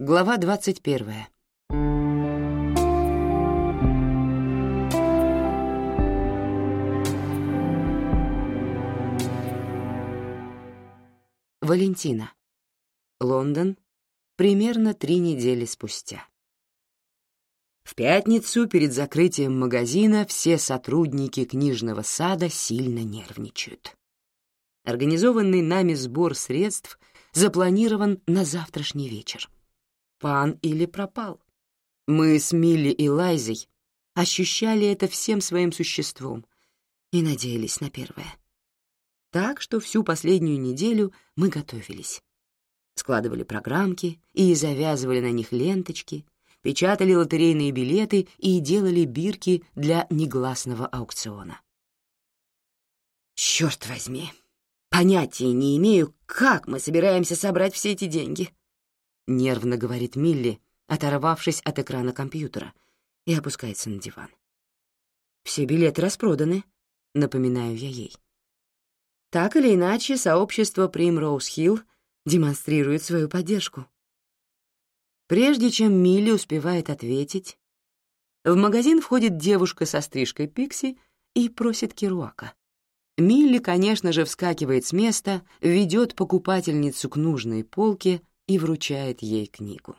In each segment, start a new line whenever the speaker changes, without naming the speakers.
Глава двадцать первая. Валентина. Лондон. Примерно три недели спустя. В пятницу перед закрытием магазина все сотрудники книжного сада сильно нервничают. Организованный нами сбор средств запланирован на завтрашний вечер. Пан или пропал. Мы с Милли и Лайзой ощущали это всем своим существом и надеялись на первое. Так что всю последнюю неделю мы готовились. Складывали программки и завязывали на них ленточки, печатали лотерейные билеты и делали бирки для негласного аукциона. Черт возьми, понятия не имею, как мы собираемся собрать все эти деньги, нервно говорит Милли, оторвавшись от экрана компьютера, и опускается на диван. Все билеты распроданы, напоминаю я ей. Так или иначе, сообщество Примроуз-Хилл демонстрирует свою поддержку. Прежде чем Милли успевает ответить, в магазин входит девушка со стрижкой Пикси и просит Керуака. Милли, конечно же, вскакивает с места, ведет покупательницу к нужной полке и вручает ей книгу.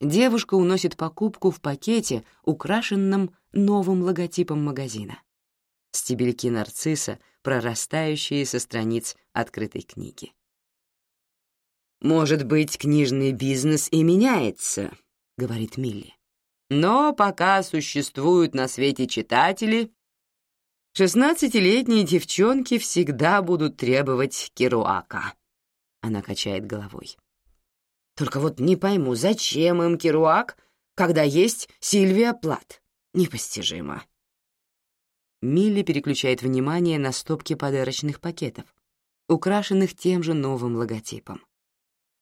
Девушка уносит покупку в пакете, украшенном новым логотипом магазина. Стебельки нарцисса, прорастающие со страниц открытой книги. «Может быть, книжный бизнес и меняется», — говорит Милли. «Но пока существуют на свете читатели, шестнадцатилетние девчонки всегда будут требовать Керуака». Она качает головой. «Только вот не пойму, зачем им Керуак, когда есть Сильвия Плат? Непостижимо». Милли переключает внимание на стопки подарочных пакетов, украшенных тем же новым логотипом.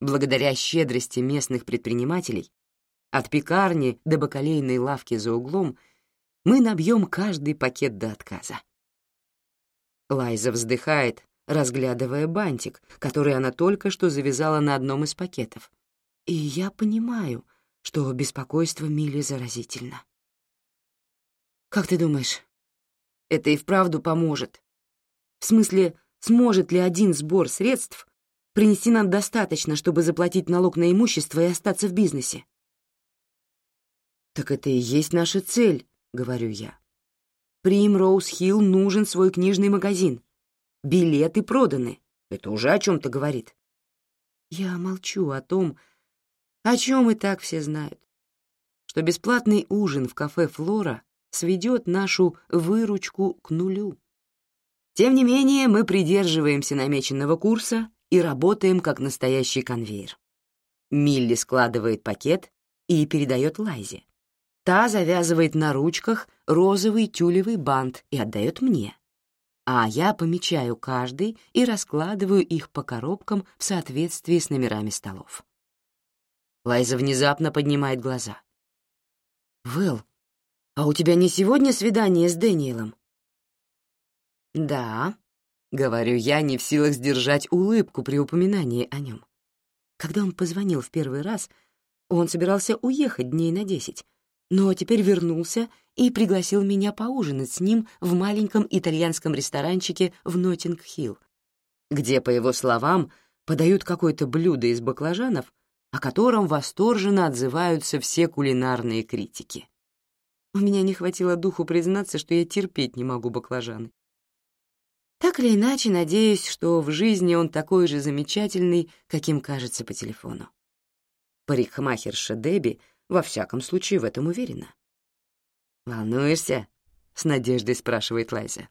Благодаря щедрости местных предпринимателей, от пекарни до бакалейной лавки за углом, мы набьем каждый пакет до отказа. Лайза вздыхает, разглядывая бантик, который она только что завязала на одном из пакетов. И я понимаю, что беспокойство Милли заразительно. «Как ты думаешь, это и вправду поможет? В смысле, сможет ли один сбор средств принести нам достаточно, чтобы заплатить налог на имущество и остаться в бизнесе. «Так это и есть наша цель», — говорю я. «Примроуз Хилл нужен свой книжный магазин. Билеты проданы. Это уже о чем-то говорит». Я молчу о том, о чем и так все знают, что бесплатный ужин в кафе «Флора» сведет нашу выручку к нулю. Тем не менее, мы придерживаемся намеченного курса и работаем как настоящий конвейер. Милли складывает пакет и передает Лайзе. Та завязывает на ручках розовый тюлевый бант и отдает мне. А я помечаю каждый и раскладываю их по коробкам в соответствии с номерами столов. Лайза внезапно поднимает глаза. «Вэл, а у тебя не сегодня свидание с Дэниелом?» «Да», — говорю я, не в силах сдержать улыбку при упоминании о нем. Когда он позвонил в первый раз, он собирался уехать дней на десять, но теперь вернулся и пригласил меня поужинать с ним в маленьком итальянском ресторанчике в Ноттинг-Хилл, где, по его словам, подают какое-то блюдо из баклажанов, о котором восторженно отзываются все кулинарные критики. У меня не хватило духу признаться, что я терпеть не могу баклажаны. Так или иначе, надеюсь, что в жизни он такой же замечательный, каким кажется по телефону. Парикмахерша Дебби во всяком случае в этом уверена. «Волнуешься?» — с надеждой спрашивает Лайза.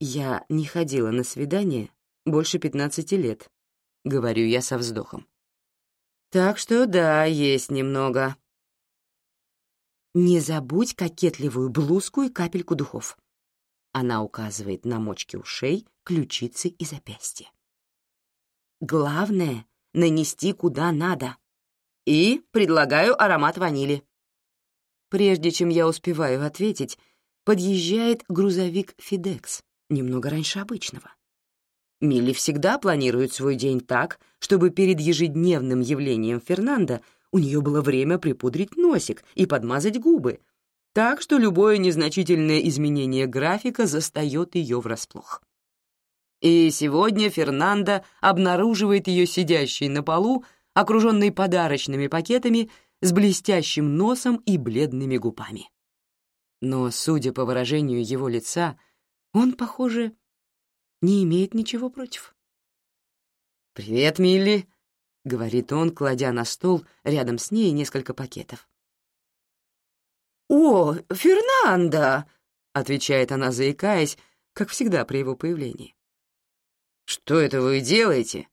«Я не ходила на свидание больше пятнадцати лет», — говорю я со вздохом. «Так что да, есть немного». «Не забудь кокетливую блузку и капельку духов», она указывает на мочки ушей, ключицы и запястья. Главное — нанести куда надо. И предлагаю аромат ванили. Прежде чем я успеваю ответить, подъезжает грузовик «Фидекс» немного раньше обычного. Милли всегда планирует свой день так, чтобы перед ежедневным явлением Фернанда у нее было время припудрить носик и подмазать губы, так что любое незначительное изменение графика застает ее врасплох. И сегодня Фернанда обнаруживает ее сидящей на полу, окруженной подарочными пакетами, с блестящим носом и бледными губами. Но, судя по выражению его лица, он, похоже, не имеет ничего против. «Привет, Милли», — говорит он, кладя на стол рядом с ней несколько пакетов. «О, Фернандо!» — отвечает она, заикаясь, как всегда при его появлении. «Что это вы делаете?»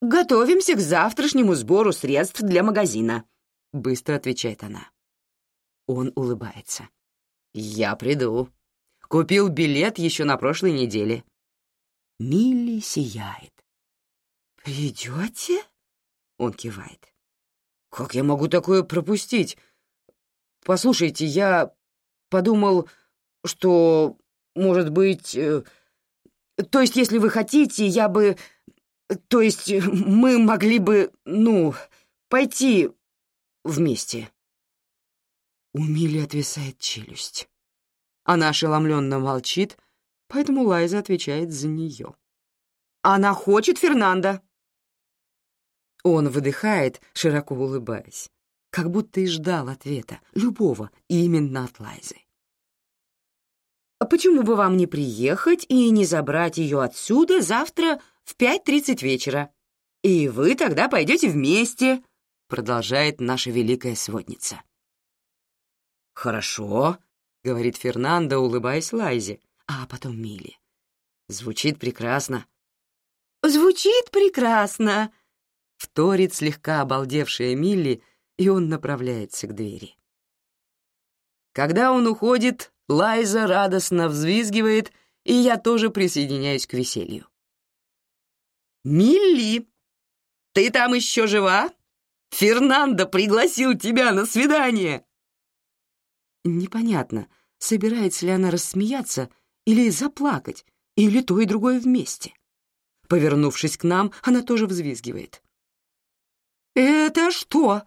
«Готовимся к завтрашнему сбору средств для магазина», — быстро отвечает она. Он улыбается. «Я приду. Купил билет еще на прошлой неделе». Милли сияет. «Придете?» — он кивает. «Как я могу такое пропустить? Послушайте, я подумал, что, может быть... Э, то есть, если вы хотите, я бы... То есть, мы могли бы, ну, пойти вместе». У Милли отвисает челюсть. Она ошеломленно молчит, поэтому Лайза отвечает за нее. «Она хочет Фернанда!» Он выдыхает, широко улыбаясь, как будто и ждал ответа, любого, именно от Лайзы. «А «Почему бы вам не приехать и не забрать ее отсюда завтра в 5.30 вечера? И вы тогда пойдете вместе», — продолжает наша великая сводница. «Хорошо», — говорит Фернандо, улыбаясь Лайзе, а потом Милли. «Звучит прекрасно». «Звучит прекрасно», — вторит слегка обалдевшая Милли, и он направляется к двери. Когда он уходит, Лайза радостно взвизгивает, и я тоже присоединяюсь к веселью. «Милли, ты там еще жива? Фернандо пригласил тебя на свидание!» Непонятно, собирается ли она рассмеяться или заплакать, или то и другое вместе. Повернувшись к нам, она тоже взвизгивает. «Это что,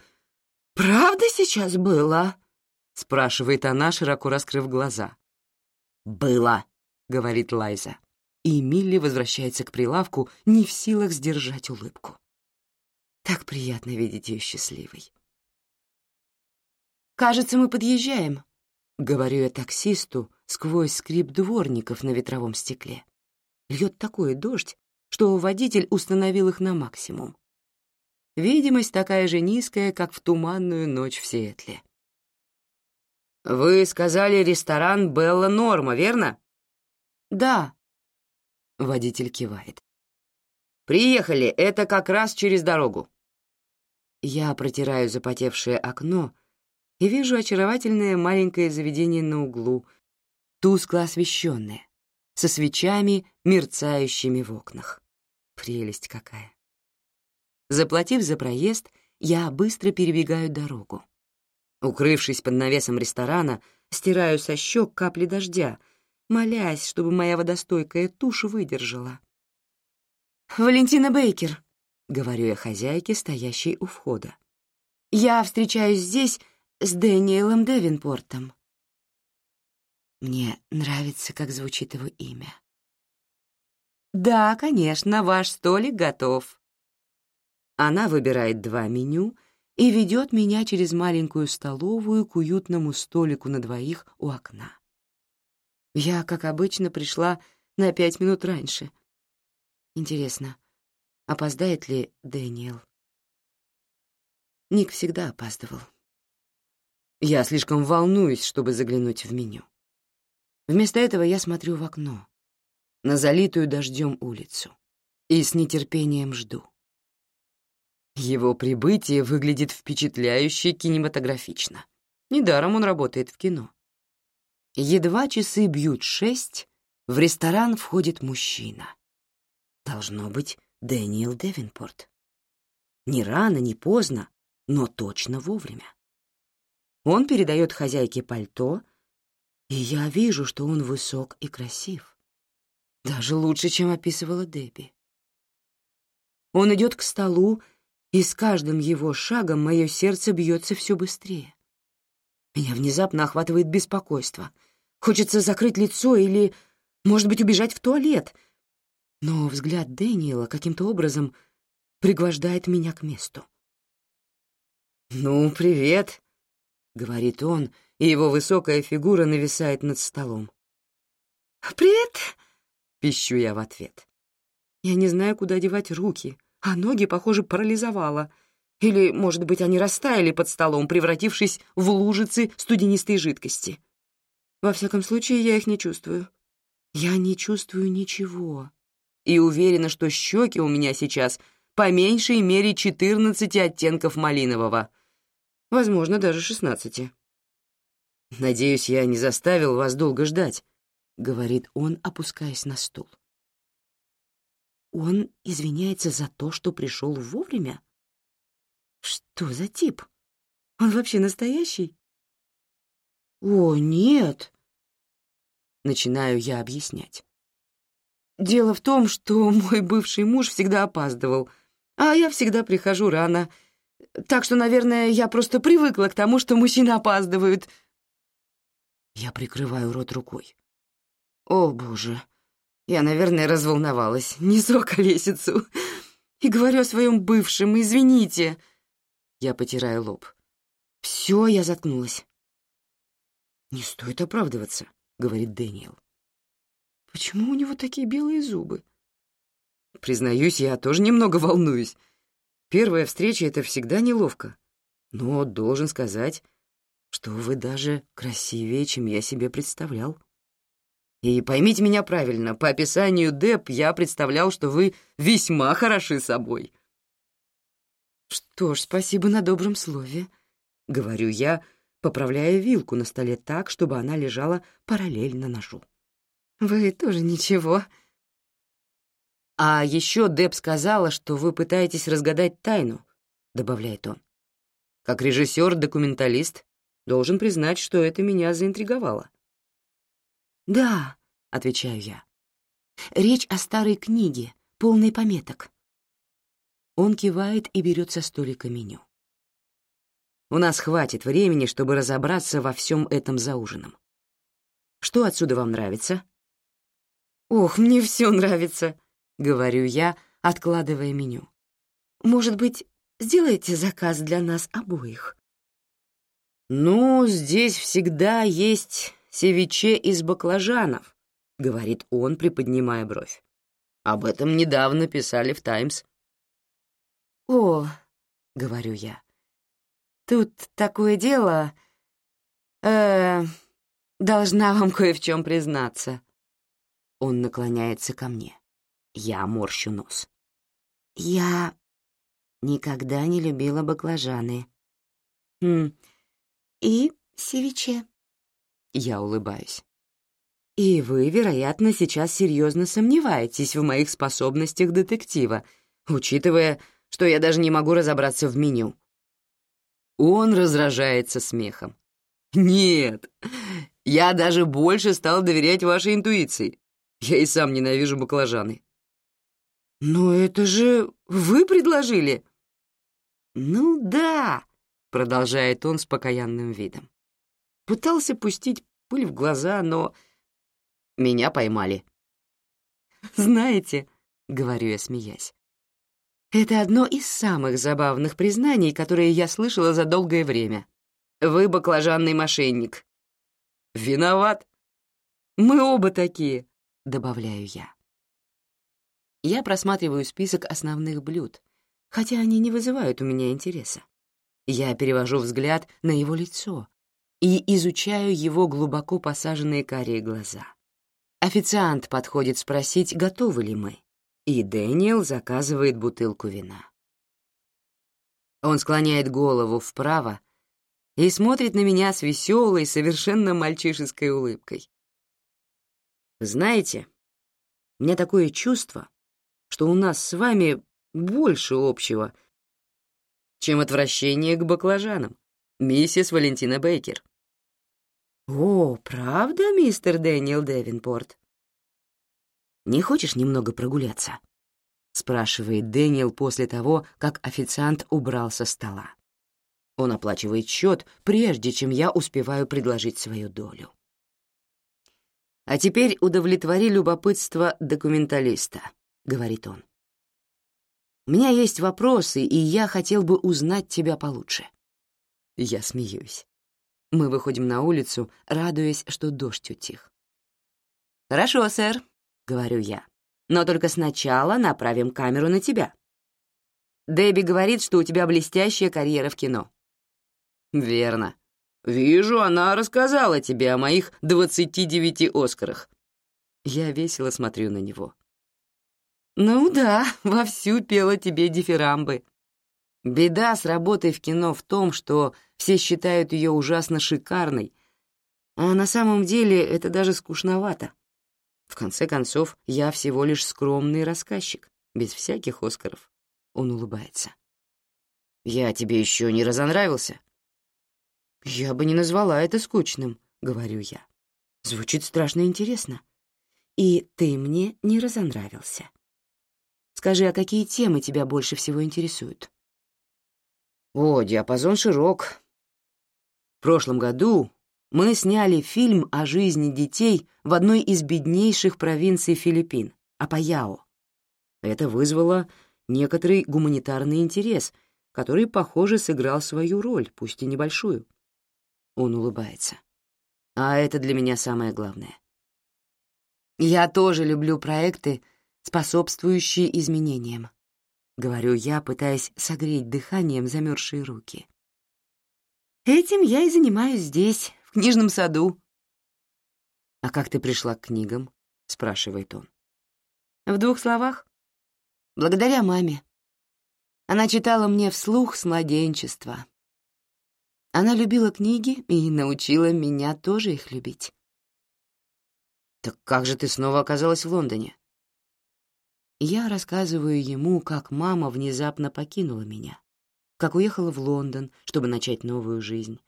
правда сейчас было?» — спрашивает она, широко раскрыв глаза. «Было», — говорит Лайза. И Милли возвращается к прилавку, не в силах сдержать улыбку. Так приятно видеть ее счастливой. «Кажется, мы подъезжаем», — говорю я таксисту сквозь скрип дворников на ветровом стекле. Льет такой дождь, что водитель установил их на максимум. Видимость такая же низкая, как в туманную ночь в Сиэтле. «Вы сказали ресторан Белла Норма, верно?» «Да», — водитель кивает. «Приехали, это как раз через дорогу». Я протираю запотевшее окно и вижу очаровательное маленькое заведение на углу, тускло освещенное, со свечами, мерцающими в окнах. Прелесть какая! Заплатив за проезд, я быстро перебегаю дорогу. Укрывшись под навесом ресторана, стираю со щек капли дождя, молясь, чтобы моя водостойкая тушь выдержала. «Валентина Бейкер», — говорю я хозяйке, стоящей у входа. «Я встречаюсь здесь с Дэниелом Девинпортом». Мне нравится, как звучит его имя. «Да, конечно, ваш столик готов». Она выбирает два меню и ведет меня через маленькую столовую к уютному столику на двоих у окна. Я, как обычно, пришла на пять минут раньше. Интересно, опоздает ли Дэниел? Ник всегда опаздывал. Я слишком волнуюсь, чтобы заглянуть в меню. Вместо этого я смотрю в окно, на залитую дождем улицу, и с нетерпением жду. Его прибытие выглядит впечатляюще кинематографично. Недаром он работает в кино. Едва часы бьют шесть, в ресторан входит мужчина. Должно быть Дэниел Девинпорт. Ни рано, ни поздно, но точно вовремя. Он передает хозяйке пальто, и я вижу, что он высок и красив. Даже лучше, чем описывала Дебби. Он идет к столу, и с каждым его шагом мое сердце бьется все быстрее. Меня внезапно охватывает беспокойство. Хочется закрыть лицо или, может быть, убежать в туалет. Но взгляд Дэниела каким-то образом пригвождает меня к месту. «Ну, привет», — говорит он, и его высокая фигура нависает над столом.
«Привет!»
— пищу я в ответ. Я не знаю, куда девать руки, а ноги, похоже, парализовало. Или, может быть, они растаяли под столом, превратившись в лужицы студенистой жидкости. Во всяком случае, я их не чувствую. Я не чувствую ничего. И уверена, что щеки у меня сейчас по меньшей мере 14 оттенков малинового. Возможно, даже 16. «Надеюсь, я не заставил вас долго ждать», — говорит он, опускаясь на стул. Он извиняется за то, что пришел вовремя? Что за тип? Он вообще настоящий? О, нет. Начинаю я объяснять. Дело в том, что мой бывший муж всегда опаздывал, а я всегда прихожу рано. Так что, наверное, я просто привыкла к тому, что мужчины опаздывают. Я прикрываю рот рукой. О, боже. Я, наверное, разволновалась, несу колесицу. И говорю о своем бывшем, извините. Я потираю лоб. Все, я заткнулась. «Не стоит оправдываться», — говорит Дэниел. «Почему у него такие белые зубы?» Признаюсь, я тоже немного волнуюсь. Первая встреча — это всегда неловко. Но должен сказать, что вы даже красивее, чем я себе представлял. И поймите меня правильно, по описанию Деп я представлял, что вы весьма хороши собой. Что ж, спасибо на добром слове, — говорю я, поправляя вилку на столе так, чтобы она лежала параллельно ножу. Вы тоже ничего. А еще Деп сказала, что вы пытаетесь разгадать тайну, — добавляет он. Как режиссер-документалист должен признать, что это меня заинтриговало. «Да», — отвечаю я. «Речь о старой книге, полной пометок». Он кивает и берет со столика меню. У нас хватит времени, чтобы разобраться во всем этом за ужином. Что отсюда вам нравится? «Ох, мне все нравится», — говорю я, откладывая меню. «Может быть, сделайте заказ для нас обоих?» «Ну, здесь всегда есть севиче из баклажанов», — говорит он, приподнимая бровь. «Об этом недавно писали в «Таймс». «О», — говорю я, — «тут такое дело... э должна вам кое в чем признаться». Он наклоняется ко мне. Я морщу нос. «Я никогда не любила баклажаны». «Хм, и севиче». Я улыбаюсь. И вы, вероятно, сейчас серьезно сомневаетесь в моих способностях детектива, учитывая, что я даже не могу разобраться в меню. Он разражается смехом. «Нет, я даже больше стал доверять вашей интуиции. Я и сам ненавижу баклажаны». «Но это же вы предложили?» «Ну да», — продолжает он с покаянным видом. Пытался пустить пыль в глаза, но меня поймали. «Знаете», — говорю я, смеясь, «это одно из самых забавных признаний, которые я слышала за долгое время. Вы баклажанный мошенник». «Виноват». «Мы оба такие», — добавляю я. Я просматриваю список основных блюд, хотя они не вызывают у меня интереса. Я перевожу взгляд на его лицо, и изучаю его глубоко посаженные карие глаза. Официант подходит спросить, готовы ли мы, и Дэниел заказывает бутылку вина. Он склоняет голову вправо и смотрит на меня с веселой, совершенно мальчишеской улыбкой. «Знаете, у меня такое чувство, что у нас с вами больше общего, чем отвращение к баклажанам, миссис Валентина Бейкер». «О, правда, мистер Дэниел Девинпорт?» «Не хочешь немного прогуляться?» — спрашивает Дэниел после того, как официант убрал со стола. Он оплачивает счет, прежде чем я успеваю предложить свою долю. «А теперь удовлетвори любопытство документалиста», — говорит он. «У меня есть вопросы, и я хотел бы узнать тебя получше». Я смеюсь. Мы выходим на улицу, радуясь, что дождь утих. «Хорошо, сэр», — говорю я. «Но только сначала направим камеру на тебя». Дебби говорит, что у тебя блестящая карьера в кино. «Верно. Вижу, она рассказала тебе о моих 29 Оскарах». Я весело смотрю на него. «Ну да, вовсю пела тебе дифирамбы. Беда с работой в кино в том, что все считают ее ужасно шикарной, а на самом деле это даже скучновато. В конце концов, я всего лишь скромный рассказчик, без всяких Оскаров. Он улыбается. «Я тебе еще не разонравился?» «Я бы не назвала это скучным», — говорю я. «Звучит страшно интересно. И ты мне не разонравился. Скажи, а какие темы тебя больше всего интересуют?» «О, диапазон широк. В прошлом году мы сняли фильм о жизни детей в одной из беднейших провинций Филиппин, Апаяо. Это вызвало некоторый гуманитарный интерес, который, похоже, сыграл свою роль, пусть и небольшую. Он улыбается. А это для меня самое главное. Я тоже люблю проекты, способствующие изменениям. Говорю я, пытаясь согреть дыханием замерзшие руки. Этим я и занимаюсь здесь, книжном саду». «А как ты пришла к книгам?» — спрашивает он. «В двух словах. Благодаря маме. Она читала мне вслух с младенчества. Она любила книги и научила меня тоже их любить». «Так как же ты снова оказалась в Лондоне?» Я рассказываю ему, как мама внезапно покинула меня, как уехала в Лондон, чтобы начать новую жизнь,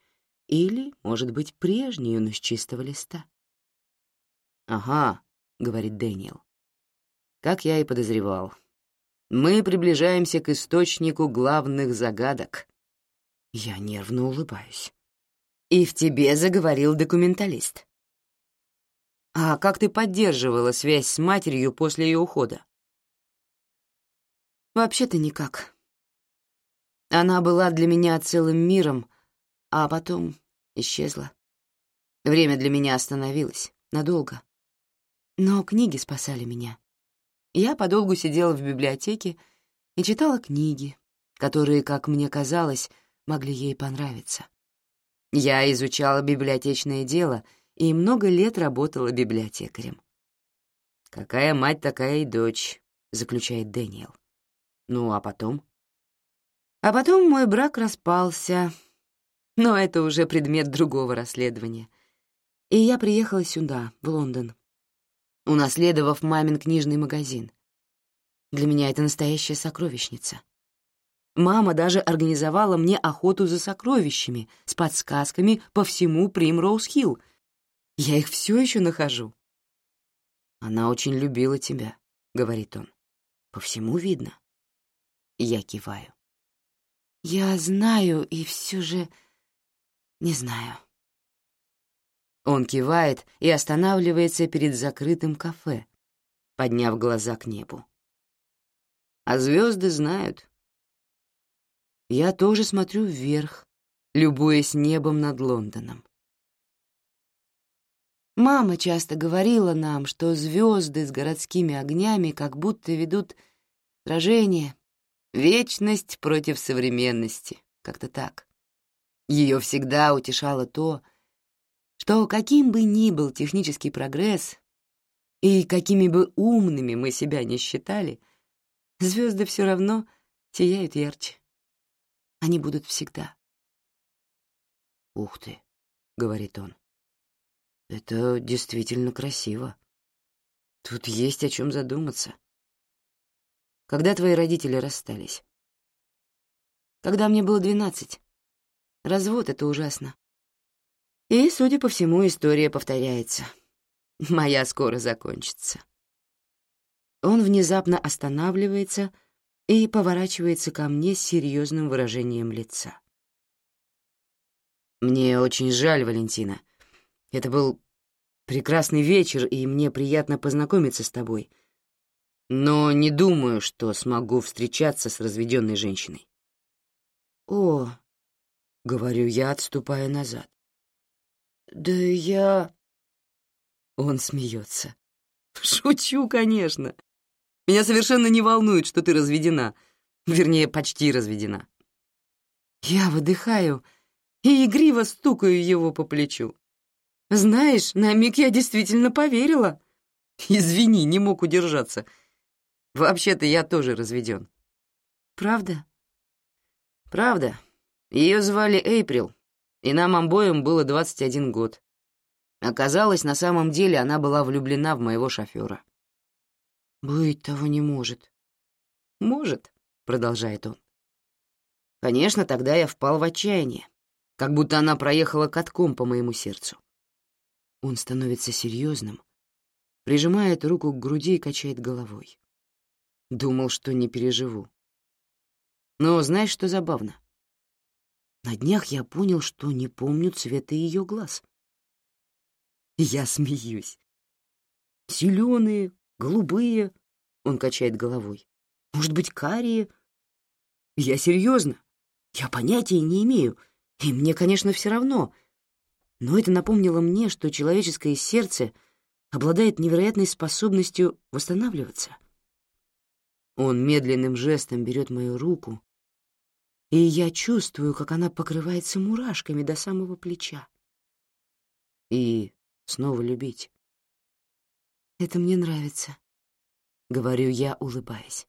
или, может быть, прежнюю, но с чистого листа. «Ага», — говорит Дэниел. «Как я и подозревал. Мы приближаемся к источнику главных загадок». Я нервно улыбаюсь. «И в тебе заговорил документалист». «А как ты поддерживала связь с матерью после ее ухода?» «Вообще-то никак. Она была для меня целым миром, а потом исчезла. Время для меня остановилось, надолго. Но книги спасали меня. Я подолгу сидела в библиотеке и читала книги, которые, как мне казалось, могли ей понравиться. Я изучала библиотечное дело и много лет работала библиотекарем. «Какая мать, такая и дочь», — заключает Дэниел. «Ну, а потом?» «А потом мой брак распался, но это уже предмет другого расследования. И я приехала сюда, в Лондон, унаследовав мамин книжный магазин. Для меня это настоящая сокровищница. Мама даже организовала мне охоту за сокровищами с подсказками по всему Примроуз-Хилл. Я их все еще нахожу. «Она очень любила тебя», — говорит он. «По всему видно». Я киваю. «Я знаю, и все же...» Не знаю. Он кивает и останавливается перед закрытым кафе, подняв глаза к небу. А звезды знают. Я тоже смотрю вверх, любуясь небом над Лондоном. Мама часто говорила нам, что звезды с городскими огнями как будто ведут сражение, вечность против современности, как-то так. Ее всегда утешало то, что каким бы ни был технический прогресс и какими бы умными мы себя не считали, звезды все равно сияют ярче. Они будут всегда. «Ух ты», — говорит он, — «это действительно красиво. Тут есть о чем задуматься. Когда твои родители расстались?» «Когда мне было двенадцать. Развод — это ужасно. И, судя по всему, история повторяется. Моя скоро закончится. Он внезапно останавливается и поворачивается ко мне с серьезным выражением лица. «Мне очень жаль, Валентина. Это был прекрасный вечер, и мне приятно познакомиться с тобой. Но не думаю, что смогу встречаться с разведенной женщиной». «О», — говорю я, отступая назад. «Да я...» Он смеется. «Шучу, конечно. Меня совершенно не волнует, что ты разведена. Вернее, почти разведена. Я выдыхаю и игриво стукаю его по плечу. Знаешь, на миг я действительно поверила. Извини, не мог удержаться. Вообще-то я тоже разведен. Правда? Правда. Ее звали Эйприл, и нам обоим было 21 год. Оказалось, на самом деле она была влюблена в моего шофера. «Быть того не может». «Может», — продолжает он. «Конечно, тогда я впал в отчаяние, как будто она проехала катком по моему сердцу». Он становится серьезным, прижимает руку к груди и качает головой. Думал, что не переживу. Но знаешь, что забавно? На днях я понял, что не помню цвета ее глаз. Я смеюсь. Зеленые, голубые, он качает головой. Может быть, карие? Я серьезно. Я понятия не имею, и мне, конечно, все равно. Но это напомнило мне, что человеческое сердце обладает невероятной способностью восстанавливаться. Он медленным жестом берет мою руку, и я чувствую, как она покрывается мурашками до самого плеча. И снова любить. Это мне нравится, — говорю я, улыбаясь.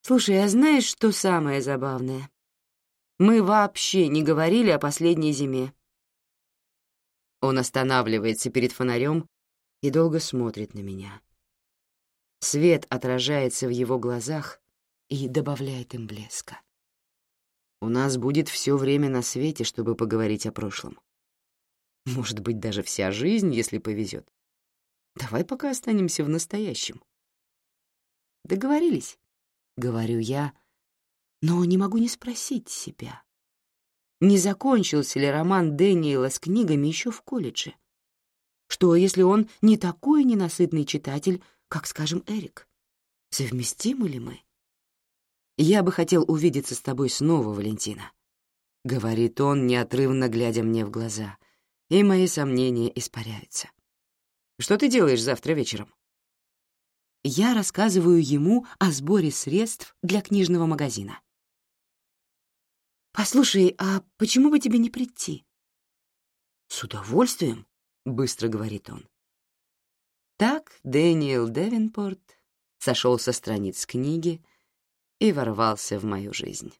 Слушай, а знаешь, что самое забавное? Мы вообще не говорили о последней зиме. Он останавливается перед фонарем и долго смотрит на меня. Свет отражается в его глазах и добавляет им блеска. У нас будет все время на свете, чтобы поговорить о прошлом. Может быть, даже вся жизнь, если повезет. Давай пока останемся в настоящем. Договорились, говорю я, но не могу не спросить себя. Не закончился ли роман Дэниела с книгами еще в колледже? Что, если он не такой ненасытный читатель, как, скажем, Эрик? Совместимы ли мы? Я бы хотел увидеться с тобой снова, Валентина, — говорит он, неотрывно глядя мне в глаза — и мои сомнения испаряются. Что ты делаешь завтра вечером? Я рассказываю ему о сборе средств для книжного магазина. «Послушай, а почему бы тебе не прийти?» «С удовольствием», — быстро говорит он. Так Дэниел Девинпорт сошел со страниц книги и ворвался в мою жизнь.